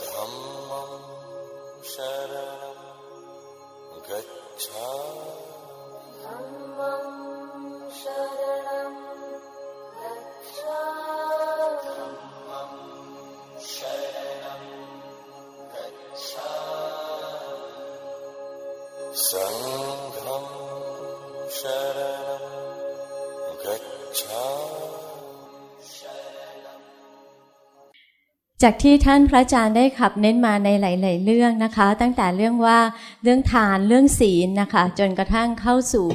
धम्मं शरणं गच्छामि จากที่ท่านพระอาจารย์ได้ขับเน้นมาในหลาย ๆ เรื่องนะคะ ตั้งแต่เรื่องว่าเรื่องทานเรื่องศีลนะคะ จนกระทั่งเข้าสู่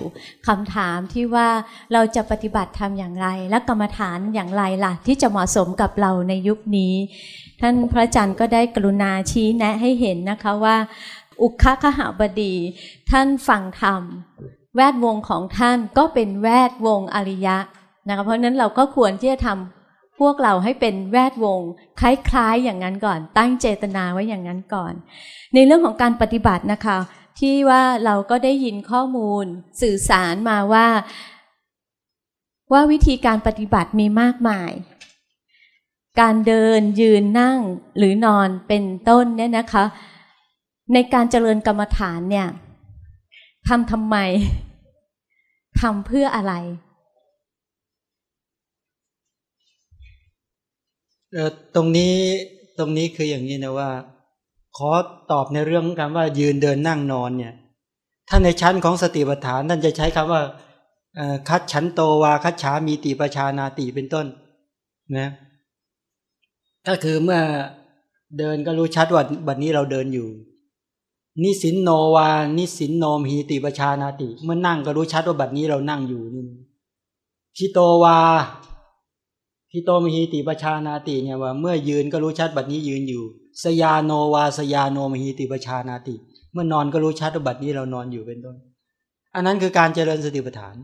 คำถามที่ว่าเราจะปฏิบัติทำอย่างไร และกรรมฐานอย่างไรล่ะ ที่จะเหมาะสมกับเราในยุคนี้ ท่านพระอาจารย์ก็ได้กรุณาชี้แนะให้เห็นนะคะว่า อุคคหบดี ท่านฟังธรรม แวดวงของท่านก็เป็นแวดวงอริยะนะคะเพราะฉะนั้นเราก็ควรที่จะทำ พวกเราให้เป็นแวดวง คล้ายๆอย่างนั้นก่อน ตั้งเจตนาไว้อย่างนั้นก่อน ในเรื่องของการปฏิบัตินะคะ ที่ว่าเราก็ได้ยินข้อมูล สื่อสารมาว่า ว่าวิธีการปฏิบัติมีมากมาย การเดินยืนนั่งหรือนอนเป็นต้นเนี่ยนะคะ ในการเจริญกรรมฐานเนี่ยทำทำไมทำเพื่ออะไร เออ ตรงนี้ตรงนี้คืออย่างนี้นะว่า ขอตอบในเรื่องคำว่ายืนเดินนั่งนอนเนี่ย ถ้าในชั้นของสติปัฏฐานท่านจะใช้คำว่าคัดฉันโตวาคัดฉามีติประชานาติเป็นต้นนะก็คือเมื่อเดินก็รู้ชัดว่าบัดนี้เราเดินอยู่ นิสินโนวา นิสินโนมหีติประชานาติ เมื่อนั่งก็รู้ชัดว่าบัดนี้เรานั่งอยู่นี่ทิโตวา ทิโตมหีติประชานาติเนี่ยว่า เมื่อยืนก็รู้ชัดบัดนี้ยืนอยู่ สยาโนวาสยาโนมหีติประชานาติ เมื่อนอนก็รู้ชัดว่าบัดนี้เรานอนอยู่เป็นต้น อันนั้นคือการเจริญสติปัฏฐาน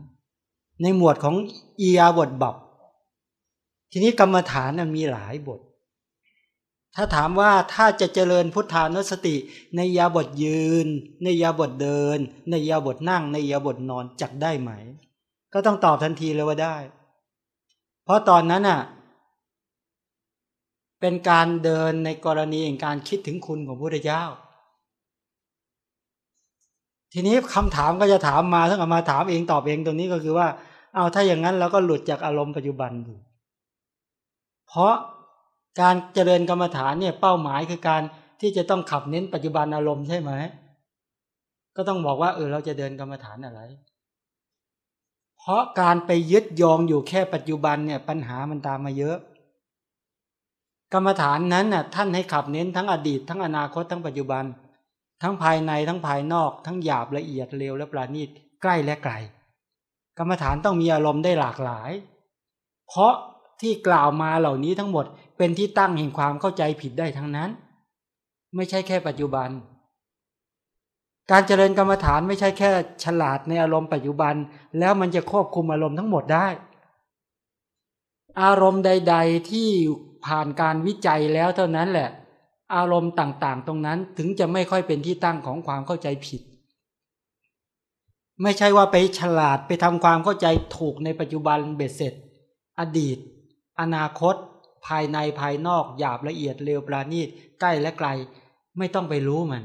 ในหมวดของอียาบทบับ ทีนี้กรรมฐานมีหลายบท ถ้าถามว่าถ้าจะเจริญพุทธานุสติ ในยาบทยืน ในยาบทเดิน ในยาบทนั่ง ในยาบทนอนจักได้ไหม ก็ต้องตอบทันทีเลยว่าได้ เพราะตอนนั้นน่ะ เป็นการเดินในกรณีแห่งการคิดถึงคุณของพระพุทธเจ้า ทีนี้คำถามก็จะถามมาทั้งเอามาถามเองตอบเองตรงนี้ก็คือว่า เอาถ้าอย่างนั้นเราก็หลุดจากอารมณ์ปัจจุบันอยู่เพราะการเจริญกรรมฐานเนี่ยเป้าหมายคือการที่จะต้องขับเน้นปัจจุบันอารมณ์ใช่ไหมก็ต้องบอกว่าเออเราจะเดินกรรมฐานอะไร เพราะการไปยึดยองอยู่แค่ปัจจุบันเนี่ยปัญหามันตามมาเยอะ กรรมฐานนั้นน่ะท่านให้ขับเน้นทั้งอดีต ทั้งอนาคตทั้งปัจจุบัน ทั้งภายในทั้งภายนอก ทั้งหยาบละเอียดเร็วและปราณีตใกล้และไกล กรรมฐานต้องมีอารมณ์ได้หลากหลาย เพราะที่กล่าวมาเหล่านี้ทั้งหมดเป็นที่ตั้งแห่งความเข้าใจผิดได้ทั้งนั้น ไม่ใช่แค่ปัจจุบัน การเจริญกรรมฐานไม่ใช่แค่ฉลาดในอารมณ์ปัจจุบัน แล้วมันจะควบคุมอารมณ์ทั้งหมดได้ อารมณ์ใด ๆ ที่ผ่านการวิจัยแล้วเท่านั้นแหละ อารมณ์ต่างๆ ตรงนั้นถึงจะไม่ค่อยเป็นที่ตั้งของความเข้าใจผิด ไม่ใช่ว่าไปฉลาดไปทำความเข้าใจถูกในปัจจุบันเบ็ดเสร็จ อดีต อนาคต ภายในภายนอกหยาบละเอียดเร็วปราณีตใกล้และไกล ไม่ต้องไปรู้มัน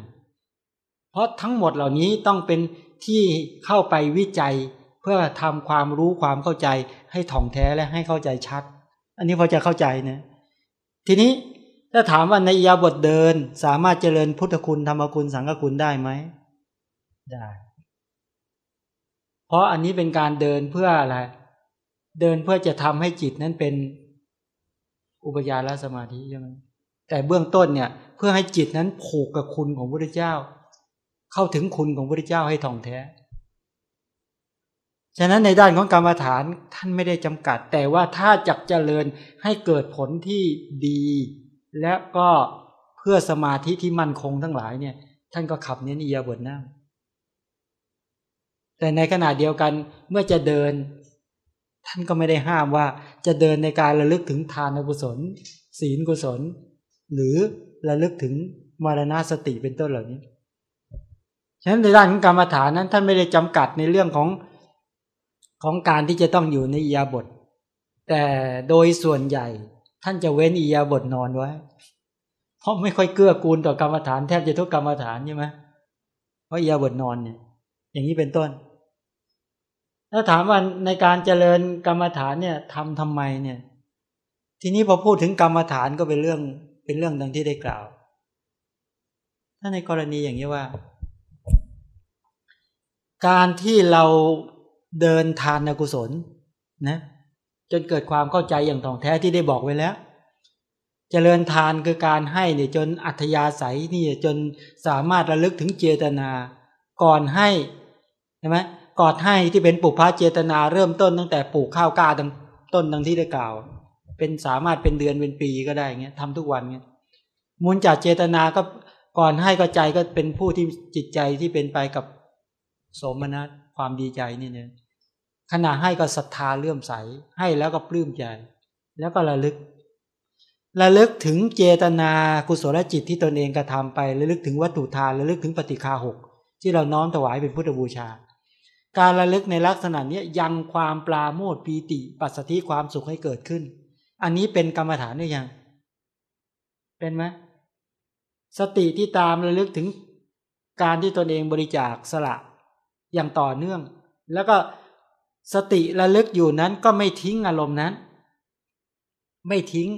เพราะทั้งหมดเหล่านี้ต้องเป็นที่เข้าไปวิจัย เพื่อทำความรู้ความเข้าใจให้ถ่องแท้และให้เข้าใจชัด อันนี้พอจะเข้าใจนะทีนี้ถ้าถามว่าในยาบทเดินสามารถเจริญพุทธคุณธรรมคุณสังฆคุณได้ไหมได้ เพราะอันนี้เป็นการเดินเพื่ออะไร เดินเพื่อจะทำให้จิตนั้นเป็นอุปยาลสมาธิใช่ไหมแต่เบื้องต้นเนี่ย เพื่อให้จิตนั้นผูกกับคุณของพระพุทธเจ้า เข้าถึงคุณของพระเจ้าให้ท่องแท้ ฉะนั้นในด้านของกรรมฐานท่านไม่ได้จำกัด แต่ว่าถ้าจักเจริญให้เกิดผลที่ดี และก็เพื่อสมาธิที่มั่นคงทั้งหลายเนี่ย ท่านก็ขับเน้นอียาบทนั่งแต่ในขณะเดียวกันเมื่อจะเดิน ท่านก็ไม่ได้ห้ามว่าจะเดินในการระลึกถึงทานกุศล ศีลกุศล หรือระลึกถึงมรณาสติเป็นต้นเหล่านี้ ฉะนั้นในด้านของกรรมฐานนั้นท่านไม่ได้จำกัดในเรื่องของของการที่จะต้องอยู่ในยาบท แต่โดยส่วนใหญ่ท่านจะเว้นอียาบทนอนไว้ เพราะไม่ค่อยเกื้อกูลต่อกรรมฐานแทบจะทุกกรรมฐานใช่ไหมเพราะอียาบทนอนเนี่ย อย่างนี้เป็นต้น ถ้าถามว่าในการเจริญกรรมฐานเนี่ยทำทำไมเนี่ย ทีนี้พอพูดถึงกรรมฐานก็เป็นเรื่องเป็นเรื่องดังที่ได้กล่าว ถ้าในกรณีอย่างนี้ว่า การที่เราเดินทานกุศลนะจนเกิดความเข้าใจอย่างถ่องแท้ที่ได้บอกไว้แล้วเจริญทานคือการให้เนี่ยจนอัธยาศัยนี่จนสามารถระลึกถึงเจตนา ก่อนให้ใช่ไหมก่อนให้ที่เป็นปลูกพระเจตนาเริ่มต้นตั้งแต่ปลูกข้าวกล้าต้นดังที่ได้กล่าว เป็นสามารถเป็นเดือนเป็นปีก็ได้เงี้ยทำทุกวันเงี้ยมูลจากเจตนาก็ก่อนให้ก็ใจก็เป็นผู้ที่จิตใจที่เป็นไปกับ สมนัตความดีใจนี่เนี่ยขณะให้ก็ศรัทธาเลื่อมใส ให้แล้วก็ปลื้มใจ แล้วก็ระลึก ระลึกถึงเจตนากุศลจิตที่ตนเองกระทาไประลึกถึงวัตถุทานระลึกถึงปฏิคาหกที่เราน้อมถวายเป็นพุทธบูชา การระลึกในลักษณะนี้ยังความปลาโมดปีติ ปัสสติความสุขให้เกิดขึ้น อันนี้เป็นกรรมฐานหรือยัง เป็นไหมสติที่ตามระลึกถึงการที่ตนเองบริจาคสละ อย่างต่อเนื่อง แล้วก็สติระลึกอยู่นั้นก็ไม่ทิ้งอารมณ์นั้น ไม่ทิ้ง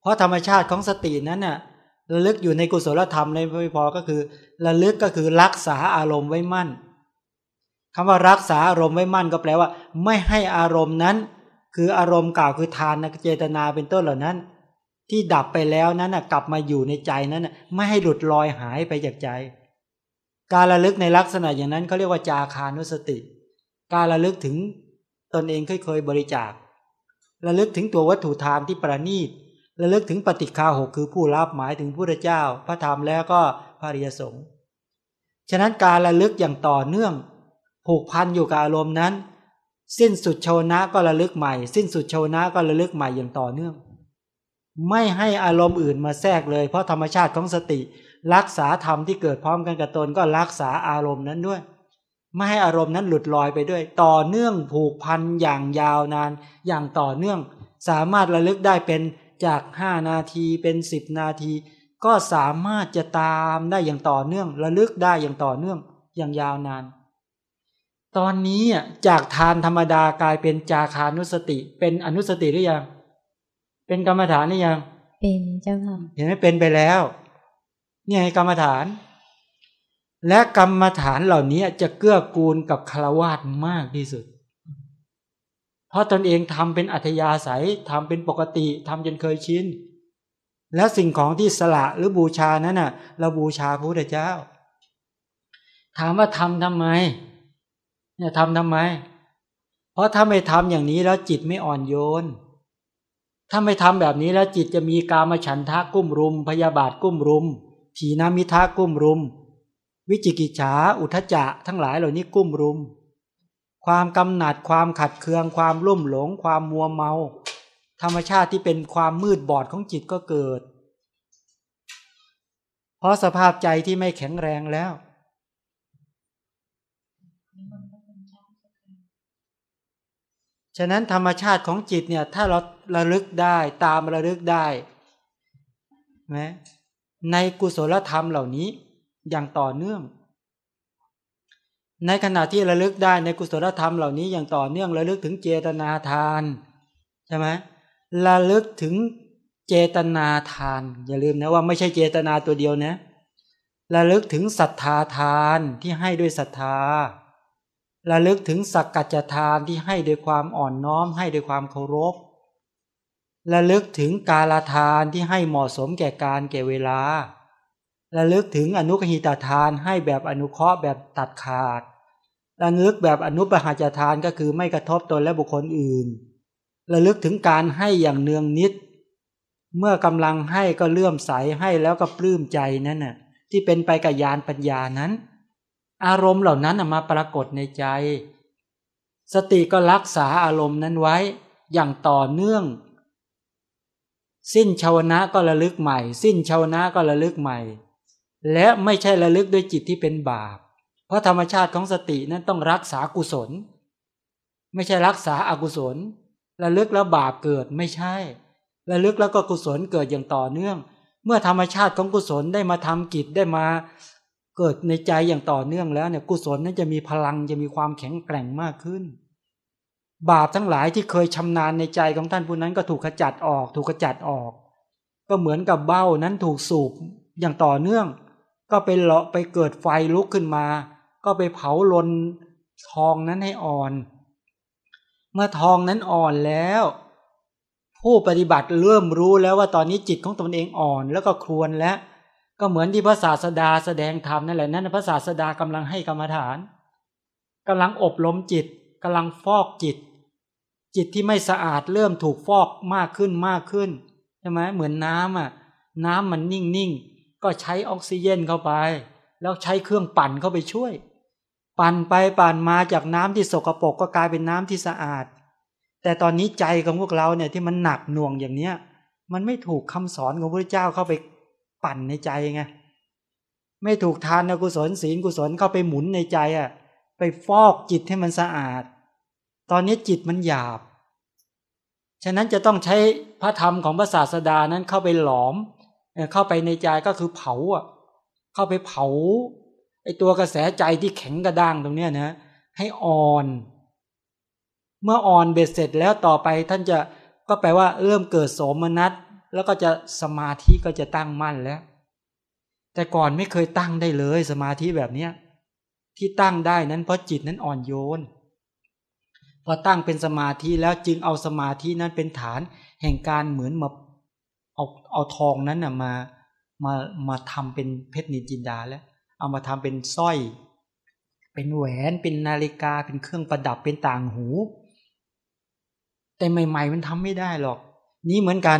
เพราะธรรมชาติของสตินั้นน่ะระลึกอยู่ในกุศลธรรมในไม่พอก็คือ ระลึกก็คือรักษาอารมณ์ไว้มั่นคำว่ารักษาอารมณ์ไว้มั่นก็แปลว่า ไม่ให้อารมณ์นั้น คืออารมณ์กล่าวคือทานเจตนาเป็นต้นเหล่านั้น ที่ดับไปแล้วนั้นกลับมาอยู่ในใจนั้นไม่ให้หลุดลอยหายไปจากใจ การระลึกในลักษณะอย่างนั้นเขาเรียกว่าจาคานุสติ การระลึกถึงตนเองเคยเคยบริจาค ระลึกถึงตัววัตถุทานที่ประณีต ระลึกถึงปฏิคาหกคือผู้รับหมายถึงพระเจ้า พระธรรมแล้วก็พระริยสงฆ์ ฉะนั้นการระลึกอย่างต่อเนื่อง ผูกพันอยู่กับอารมณ์นั้น สิ้นสุดชนะก็ระลึกใหม่ สิ้นสุดชนะก็ระลึกใหม่อย่างต่อเนื่อง ไม่ให้อารมณ์อื่นมาแทรกเลย เพราะธรรมชาติของสติ รักษาธรรมที่เกิดพร้อมกันกับตนก็รักษาอารมณ์นั้นด้วย ไม่ให้อารมณ์นั้นหลุดลอยไปด้วย ต่อเนื่องผูกพันอย่างยาวนาน อย่างต่อเนื่อง สามารถระลึกได้เป็นจากห้านาทีเป็นสิบนาที ก็สามารถจะตามได้อย่างต่อเนื่อง ระลึกได้อย่างต่อเนื่องอย่างยาวนาน ตอนนี้จากทานธรรมดากลายเป็นจาคานุสติ เป็นอนุสติหรือยัง เป็นกรรมฐานหรือยัง เป็นเจ้าค่ะเห็นไหมเป็นไปแล้ว เนี่ยกรรมฐาน และกรรมฐานเหล่านี้จะเกื้อกูลกับคารวาสมากที่สุด เพราะตนเองทำเป็นอัธยาศัยทำเป็นปกติทำจนเคยชินและสิ่งของที่สละหรือบูชานั้นน่ะ เราบูชาพระพุทธเจ้า ถามว่าทำทำไม เนี่ยทำทำไม เพราะถ้าไม่ทำอย่างนี้แล้วจิตไม่อ่อนโยนถ้าไม่ทำแบบนี้แล้วจิตจะมีกามฉันทะกุ้มรุม พยาบาทกุ้มรุม ถีนามิทะกุ้มรุม วิจิกิจฉาอุทจจะทั้งหลายเหล่านี้กุ้มรุม ความกำหนัดความขัดเคืองความรุ่มหลง ความมัวเมา ธรรมชาติที่เป็นความมืดบอดของจิตก็เกิด เพราะสภาพใจที่ไม่แข็งแรงแล้วฉะนั้นธรรมชาติของจิตเนี่ยถ้าเราระลึกได้ตามระลึกได้ไหม ในกุศลธรรมเหล่านี้อย่างต่อเนื่อง ในขณะที่ระลึกได้ในกุศลธรรมเหล่านี้อย่างต่อเนื่องระลึกถึงเจตนาทานใช่ไหมระลึกถึงเจตนาทาน อย่าลืมนะว่าไม่ใช่เจตนาตัวเดียวนะระลึกถึงศรัทธาทานที่ให้ด้วยศรัทธาระลึกถึงสักกัจจทานที่ให้ด้วยความอ่อนน้อมให้ด้วยความเคารพ ระลึกถึงกาลทานที่ให้เหมาะสมแก่การแก่เวลา ระลึกถึงอนุกหิตทานให้แบบอนุเคราะห์แบบตัดขาด ระลึกแบบอนุปหาจทานก็คือไม่กระทบตนและบุคคลอื่น ระลึกถึงการให้อย่างเนืองนิด เมื่อกำลังให้ก็เลื่อมใสให้แล้วก็ปลื้มใจนั่นน่ะที่เป็นไปกับญาณปัญญานั้น อารมณ์เหล่านั้นมาปรากฏในใจ สติก็รักษาอารมณ์นั้นไว้อย่างต่อเนื่อง สิ้นชาวนะก็ระลึกใหม่ สิ้นชาวนะก็ระลึกใหม่ และไม่ใช่ระลึกด้วยจิตที่เป็นบาป เพราะธรรมชาติของสตินั้นต้องรักษากุศล ไม่ใช่รักษาอากุศล ระลึกแล้วบาปเกิดไม่ใช่ ระลึกแล้วก็กุศลเกิดอย่างต่อเนื่อง เมื่อธรรมชาติของกุศลได้มาทำกิจได้มาเกิดในใจอย่างต่อเนื่องแล้วเนี่ยกุศลนั้นจะมีพลังจะมีความแข็งแกร่งมากขึ้น บาปทั้งหลายที่เคยชำนาญในใจของท่านผู้นั้นก็ถูกขจัดออก ถูกขจัดออก ก็เหมือนกับเบ้านั้นถูกสูบอย่างต่อเนื่อง ก็ไปเลาะไปเกิดไฟลุกขึ้นมา ก็ไปเผาลนทองนั้นให้อ่อน เมื่อทองนั้นอ่อนแล้ว ผู้ปฏิบัติเริ่มรู้แล้วว่าตอนนี้จิตของตนเองอ่อนแล้วก็ครวนแล้ว ก็เหมือนที่พระศาสดาแสดงธรรมนั่นแหละนั่นพระศาสดากำลังให้กรรมฐานกำลังอบรมจิตกำลังฟอกจิต จิตที่ไม่สะอาดเริ่มถูกฟอกมากขึ้นมากขึ้นใช่ไหมเหมือนน้ำอะ น้ำมันนิ่งนิ่งก็ใช้ออกซิเจนเข้าไป แล้วใช้เครื่องปั่นเข้าไปช่วย ปั่นไปปั่นมาจากน้ำที่สกปรกก็กลายเป็นน้ำที่สะอาด แต่ตอนนี้ใจของพวกเราเนี่ยที่มันหนักหน่วงอย่างเนี้ย มันไม่ถูกคำสอนของพระเจ้าเข้าไปปั่นในใจไงไม่ถูกทานกุศลศีลกุศลเข้าไปหมุนในใจอะ ไปฟอกจิตให้มันสะอาด ตอนนี้จิตมันหยาบ ฉะนั้นจะต้องใช้พระธรรมของพระศาสดานั้นเข้าไปหลอม เข้าไปในใจก็คือเผาอะ เข้าไปเผาไอตัวกระแสใจที่แข็งกระด้างตรงเนี้ยนะ ให้อ่อน เมื่ออ่อนเบ็ดเสร็จแล้วต่อไปท่านจะก็แปลว่าเริ่มเกิดโสมนัสแล้วก็จะสมาธิก็จะตั้งมั่นแล้ว แต่ก่อนไม่เคยตั้งได้เลยสมาธิแบบเนี้ยที่ตั้งได้นั้นเพราะจิตนั้นอ่อนโยน พอตั้งเป็นสมาธิแล้วจึงเอาสมาธินั้นเป็นฐาน แห่งการเหมือนมาเอาเอาทองนั้นนะมามามาทำเป็นเพชรนินจินดาแล้ว เอามาทำเป็นสร้อย เป็นแหวนเป็นนาฬิกาเป็นเครื่องประดับเป็นต่างหู แต่ใหม่ๆมันทำไม่ได้หรอก นี้เหมือนกัน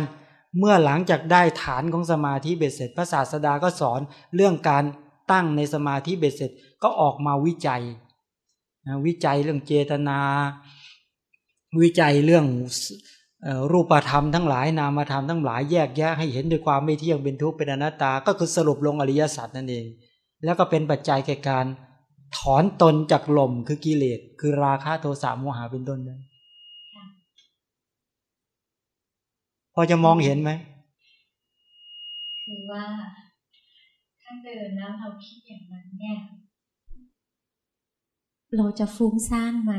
เมื่อหลังจากได้ฐานของสมาธิเบ็ดเสร็จพระศาสดาก็สอนเรื่องการตั้งในสมาธิเบ็ดเสร็จก็ออกมาวิจัย นะวิจัยเรื่องเจตนา วิจัยเรื่องรูปธรรมทั้งหลายนามธรรมทั้งหลายแยกแยะให้เห็นด้วยความไม่เที่ยงเป็นทุกข์เป็นอนัตตา ก็คือสรุปลงอริยสัจนั่นเอง แล้วก็เป็นปัจจัยแก่การถอนตนจากลมคือกิเลสคือราคะโทสะโมหะเป็นต้นนั้นพอจะมองเห็นไหมคือว่าถ้าเดินแล้วเราคิดอย่างนั้นเนี่ย เราจะฟุ้งซ่านไหม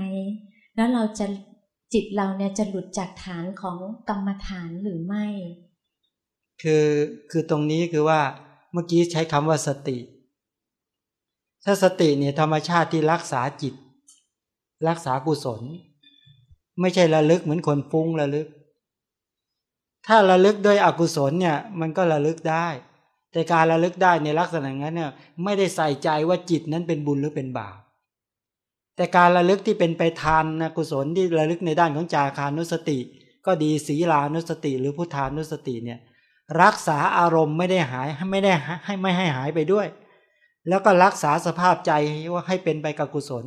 แล้วเราจะจิตเราเนี่ยจะหลุดจากฐานของกรรมฐานหรือไม่ คือคือตรงนี้คือว่าเมื่อกี้ใช้คำว่าสติ ถ้าสติเนี่ยธรรมชาติที่รักษาจิต รักษากุศล ไม่ใช่ระลึกเหมือนคนฟุ้งระลึก ถ้าระลึกด้วยอกุศลเนี่ยมันก็ระลึกได้ แต่การระลึกได้ในลักษณะนั้นเนี่ยไม่ได้ใส่ใจว่าจิตนั้นเป็นบุญหรือเป็นบาป แต่การระลึกที่เป็นไปทานนะกุศลที่ระลึกในด้านของจาคานุสติ ก็ดีศีลานุสติ หรือพุทธานุสติเนี่ยรักษาอารมณ์ไม่ได้หายไม่ได้ให้ไม่ให้หายไปด้วย แล้วก็รักษาสภาพใจว่าให้เป็นไปกับกุศล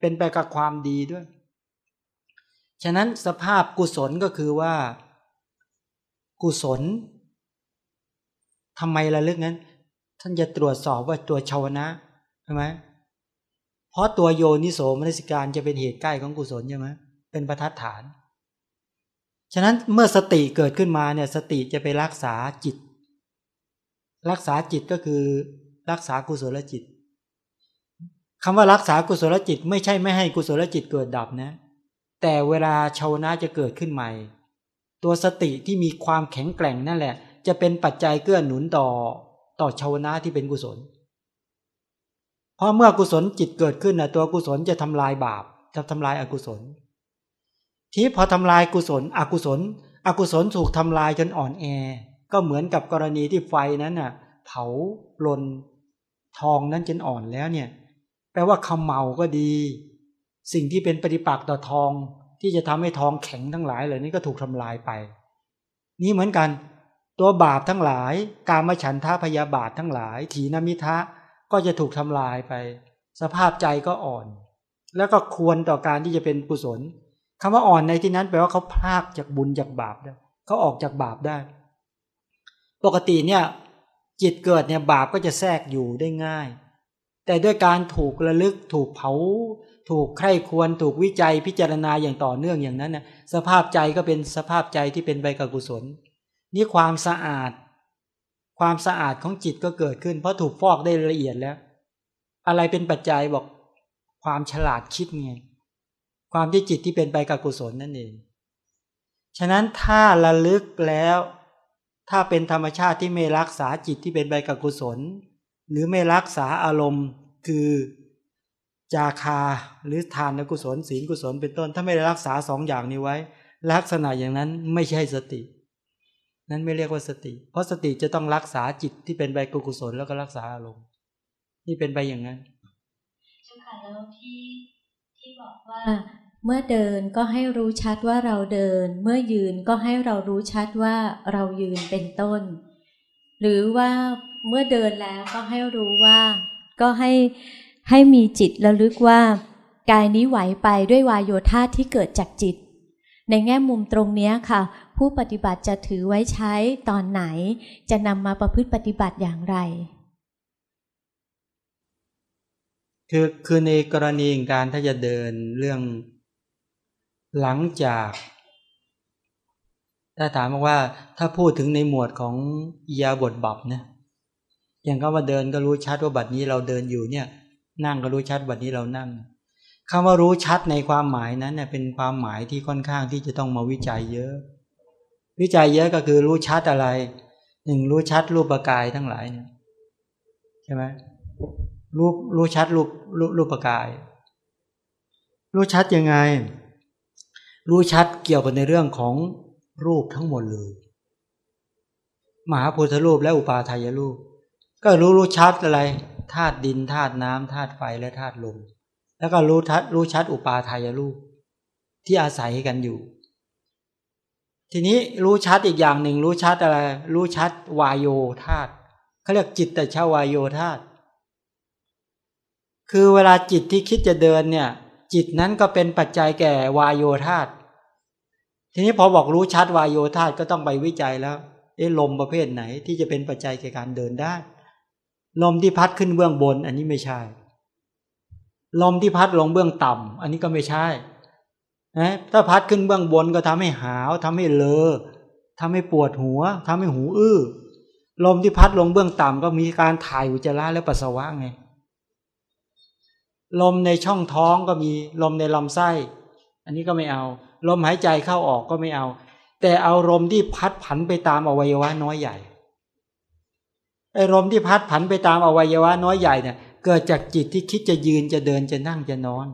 เป็นไปกับความดีด้วย ฉะนั้นสภาพกุศลก็คือว่า กุศลทำไมระลึกนั้น ท่านจะตรวจสอบว่าตัวชาวนะใช่ไหม เพราะตัวโยนิโสมนสิการจะเป็นเหตุใกล้ของกุศลใช่ไหมเป็นประทัดฐาน ฉะนั้นเมื่อสติเกิดขึ้นมาเนี่ยสติจะไปรักษาจิต รักษาจิตก็คือรักษากุศลจิตคำว่ารักษากุศลจิต ไม่ใช่ไม่ให้กุศลจิตเกิดดับนะ แต่เวลาชาวนะจะเกิดขึ้นใหม่ ตัวสติที่มีความแข็งแกร่งนั่นแหละ จะเป็นปัจจัยเกื้อหนุนต่อต่อชาวนะที่เป็นกุศล เพราะเมื่อกุศลจิตเกิดขึ้นนะตัวกุศลจะทำลายบาป จะทำลายอากุศล ที่พอทำลายกุศล อกุศล อกุศลถูกทำลายจนอ่อนแอ ก็เหมือนกับกรณีที่ไฟนั้นน่ะ เผาลนทองนั้นจนอ่อนแล้วเนี่ย แปลว่าคำเมาก็ดี สิ่งที่เป็นปฏิปักษ์ต่อทองที่จะทำให้ทองแข็งทั้งหลายเหล่านี้ก็ถูกทำลายไป นี่เหมือนกัน ตัวบาปทั้งหลาย การมาฉันทาพยาบาททั้งหลาย ถีนมิทะ ก็จะถูกทำลายไป สภาพใจก็อ่อน แล้วก็ควรต่อการที่จะเป็นกุศลคำว่าอ่อนในที่นั้นแปลว่าเขาพลากจากบุญจากบาปได้เขาออกจากบาปได้ ปกติเนี่ยจิตเกิดเนี่ยบาปก็จะแทรกอยู่ได้ง่าย แต่ด้วยการถูกระลึกถูกเผา ถูกใคร่ควรถูกวิจัยพิจารณาอย่างต่อเนื่องอย่างนั้นนะสภาพใจก็เป็นสภาพใจที่เป็นใบกุศล นี่ความสะอาด ความสะอาดของจิตก็เกิดขึ้น เพราะถูกฟอกได้ละเอียดแล้ว อะไรเป็นปัจจัยบอกความฉลาดคิดไงความที่จิตที่เป็นไปกับกุศลนั่นเอง ฉะนั้นถ้าระลึกแล้ว ถ้าเป็นธรรมชาติที่ไม่รักษาจิตที่เป็นไปกับกุศล หรือไม่รักษาอารมณ์คือจาคาหรือทานกุศลศีลกุศลเป็นต้น ถ้าไม่รักษาสองอย่างนี้ไว้ ลักษณะอย่างนั้นไม่ใช่สติ นั้นไม่เรียกว่าสติ เพราะสติจะต้องรักษาจิตที่เป็นใบกุศลแล้วก็รักษาอารมณ์นี่เป็นไปอย่างนั้นเจ้าค่ะแล้วที่ที่บอกว่า เมื่อเดินก็ให้รู้ชัดว่าเราเดิน เมื่อยืนก็ให้เรารู้ชัดว่าเรายืนเป็นต้น หรือว่าเมื่อเดินแล้วก็ให้รู้ว่า ก็ให้ให้มีจิตระลึกว่ากายนี้ไหวไปด้วยวายโยธาที่เกิดจากจิต ในแง่มุมตรงนี้ค่ะ ผู้ปฏิบัติจะถือไว้ใช้ตอนไหน จะนำมาประพฤติปฏิบัติอย่างไร คือคือในกรณีการถ้าจะเดินเรื่อง หลังจาก ถ้าถามว่าถ้าพูดถึงในหมวดของียาบทบับเนี่ยอย่างก็ว่าเดินก็รู้ชัดว่าบัดนี้เราเดินอยู่เนี่ย นั่งก็รู้ชัดบัดนี้เรานั่งคำว่ารู้ชัดในความหมายนั้นเนี่ยเป็นความหมายที่ค่อนข้างที่จะต้องมาวิจัยเยอะ วิจัยเยอะก็คือรู้ชัดอะไร หนึ่งรู้ชัดรูปกายทั้งหลายเนี่ยใช่ไหมรู้รู้ชัดรูปรูปรูปกาย รู้ชัดยังไง รู้ชัดเกี่ยวกับในเรื่องของรูปทั้งหมดเลยมหาพุทธรูปและอุปาทายรูป ก็รู้รู้ชัดอะไรธาตุดินธาตุน้ำธาตุไฟและธาตุลมแล้วก็รู้ทัดรู้ชัดอุปาทายรูป ที่อาศัยกันอยู่ ทีนี้รู้ชัดอีกอย่างหนึ่งรู้ชัดอะไร รู้ชัดวายโยธาตุเขาเรียกจิตแต่ชาวายโยธาตุคือเวลาจิตที่คิดจะเดินเนี่ย จิตนั้นก็เป็นปัจจัยแก่วายโยธาตุทีนี้พอบอกรู้ชัดวายโยธาตุก็ต้องไปวิจัยแล้วเอ๊ะลมประเภทไหนที่จะเป็นปัจจัยแก่การเดินได้ ลมที่พัดขึ้นเบื้องบน อันนี้ไม่ใช่ ลมที่พัดลงเบื้องต่ำอันนี้ก็ไม่ใช่ นะถ้าพัดขึ้นเบื้องบนก็ทำให้หาวทำให้เลอทำให้ปวดหัวทำให้หูอื้อลมที่พัดลงเบื้องต่ำก็มีการถ่ายอุจจาระและปัสสาวะไงลมในช่องท้องก็มีลมในลำไส้ อันนี้ก็ไม่เอา ลมหายใจเข้าออกก็ไม่เอา แต่เอาลมที่พัดผันไปตามอวัยวะน้อยใหญ่ไอ้ลมที่พัดผันไปตามอวัยวะน้อยใหญ่เนี่ยเกิดจากจิตที่คิดจะยืนจะเดินจะนั่งจะนอน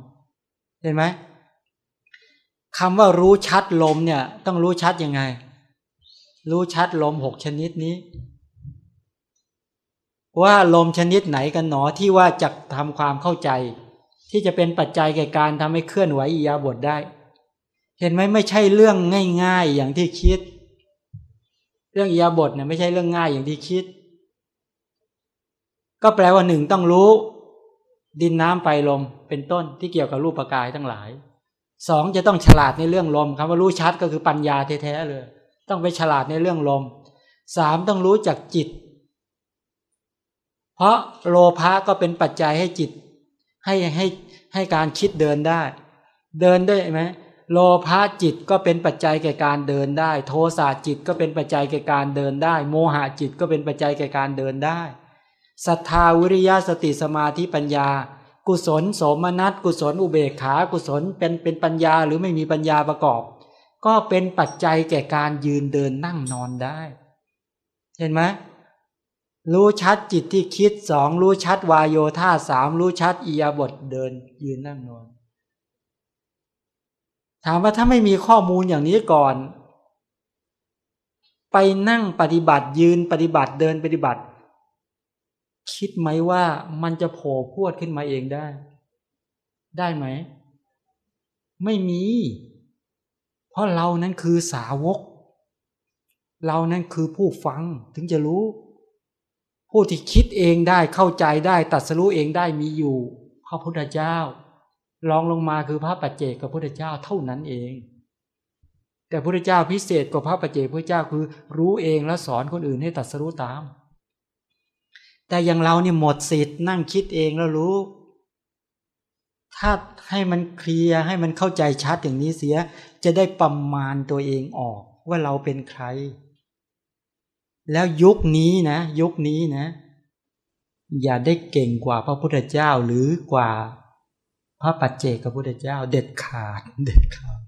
เห็นไหม คำว่ารู้ชัดลมเนี่ย ต้องรู้ชัดยังไง รู้ชัดลมหกชนิดนี้ ว่าลมชนิดไหนกันหนอที่ว่าจะทำความเข้าใจ ที่จะเป็นปัจจัยแก่การทำให้เคลื่อนไหวอิยาบทได้ เห็นไหมไม่ใช่เรื่องง่าย ๆ อย่างที่คิด เรื่องอิยาบทเนี่ยไม่ใช่เรื่องง่ายอย่างที่คิด ก็แปลว่าหนึ่งต้องรู้ ดินน้ำไฟลมเป็นต้นที่เกี่ยวกับรูปกายทั้งหลาย สองจะต้องฉลาดในเรื่องลมคำว่ารู้ชัดก็คือปัญญาแท้ๆเลย ต้องไปฉลาดในเรื่องลมสามต้องรู้จักจิต เพราะโลภะก็เป็นปัจจัยให้จิต ให้ให้ให้การคิดเดินได้ เดินได้ไหมโลภะจิตก็เป็นปัจจัยแก่การเดินได้ โทสะจิตก็เป็นปัจจัยแก่การเดินได้ โมหะจิตก็เป็นปัจจัยแก่การเดินได้ศรัทธาวิริยะสติสมาธิปัญญา กุศลโสมนัสกุศลอุเบกขา กุศลเป็นเป็นปัญญาหรือไม่มีปัญญาประกอบ ก็เป็นปัจจัยแก่การยืนเดินนั่งนอนได้ เห็นไหมรู้ชัดจิตที่คิดสองรู้ชัดวายโยธาสามรู้ชัดอียาบทเดินยืนนั่งนอน ถามว่าถ้าไม่มีข้อมูลอย่างนี้ก่อน ไปนั่งปฏิบัติยืนปฏิบัติเดินปฏิบัติ คิดไหมว่ามันจะโผล่พวดขึ้นมาเองได้ ได้ไหม ไม่มี เพราะเรานั้นคือสาวก เรานั้นคือผู้ฟังถึงจะรู้ ผู้ที่คิดเองได้เข้าใจได้ตัดสรู้เองได้มีอยู่ พระพุทธเจ้าลองลงมาคือพระปัจเจกกับพระพุทธเจ้าเท่านั้นเอง แต่พระพุทธเจ้าพิเศษกว่าพระปัจเจกพระเจ้าคือ รู้เองแล้วสอนคนอื่นให้ตัดสรู้ตาม แต่อย่างเราเนี่ยหมดสิทธิ์นั่งคิดเองแล้วรู้ ถ้าให้มันเคลียร์ให้มันเข้าใจชัดอย่างนี้เสีย จะได้ประมาณตัวเองออกว่าเราเป็นใคร แล้วยุคนี้นะ ยุคนี้นะ อย่าได้เก่งกว่าพระพุทธเจ้าหรือกว่าพระปัจเจกพระพุทธเจ้า เด็ดขาดเด็ดขาด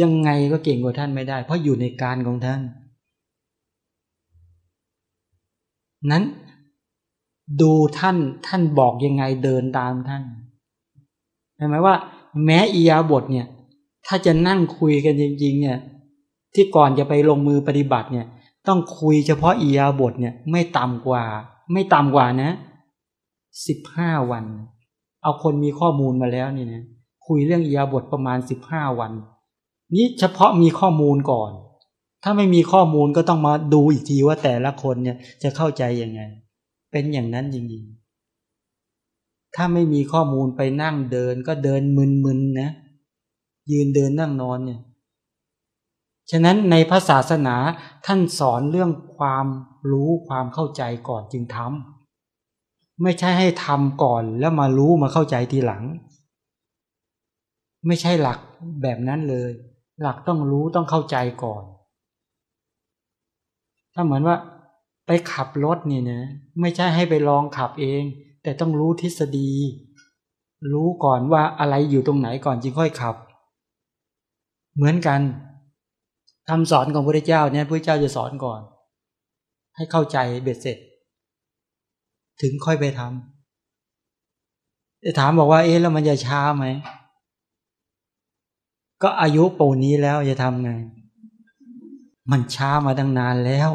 ยังไงก็เก่งกว่าท่านไม่ได้ เพราะอยู่ในการของท่าน นั้นดูท่านท่านบอกยังไงเดินตามท่านเห็นไหมว่า แม้อียาบทเนี่ย ถ้าจะนั่งคุยกันจริงๆเนี่ย ที่ก่อนจะไปลงมือปฏิบัติเนี่ย ต้องคุยเฉพาะอียาบทเนี่ย ไม่ต่ำกว่า ไม่ต่ำกว่านะสิบห้าวัน เอาคนมีข้อมูลมาแล้วนี่นะคุยเรื่องอียาบทประมาณสิบห้าวัน นี่เฉพาะมีข้อมูลก่อน ถ้าไม่มีข้อมูลก็ต้องมาดูอีกทีว่าแต่ละคนเนี่ยจะเข้าใจยังไง เป็นอย่างนั้นจริงๆ ถ้าไม่มีข้อมูลไปนั่งเดินก็เดินมึนๆนะ ยืนเดินนั่งนอนเนี่ย ฉะนั้นในพระศาสนาท่านสอนเรื่องความรู้ความเข้าใจก่อนจึงทำไม่ใช่ให้ทำก่อนแล้วมารู้มาเข้าใจทีหลัง ไม่ใช่หลักแบบนั้นเลย หลักต้องรู้ต้องเข้าใจก่อน ถ้าเหมือนว่าไปขับรถเนี่ยนะไม่ใช่ให้ไปลองขับเอง แต่ต้องรู้ทฤษฎี รู้ก่อนว่าอะไรอยู่ตรงไหนก่อนจึงค่อยขับ เหมือนกันคำสอนของพระเจ้าเนี่ยพระเจ้าจะสอนก่อน ให้เข้าใจเบ็ดเสร็จ ถึงค่อยไปทำจะถามบอกว่าเอ๊ะแล้วมันจะช้าไหมก็อายุปูนี้แล้วจะทำไง มันช้ามาตั้งนานแล้ว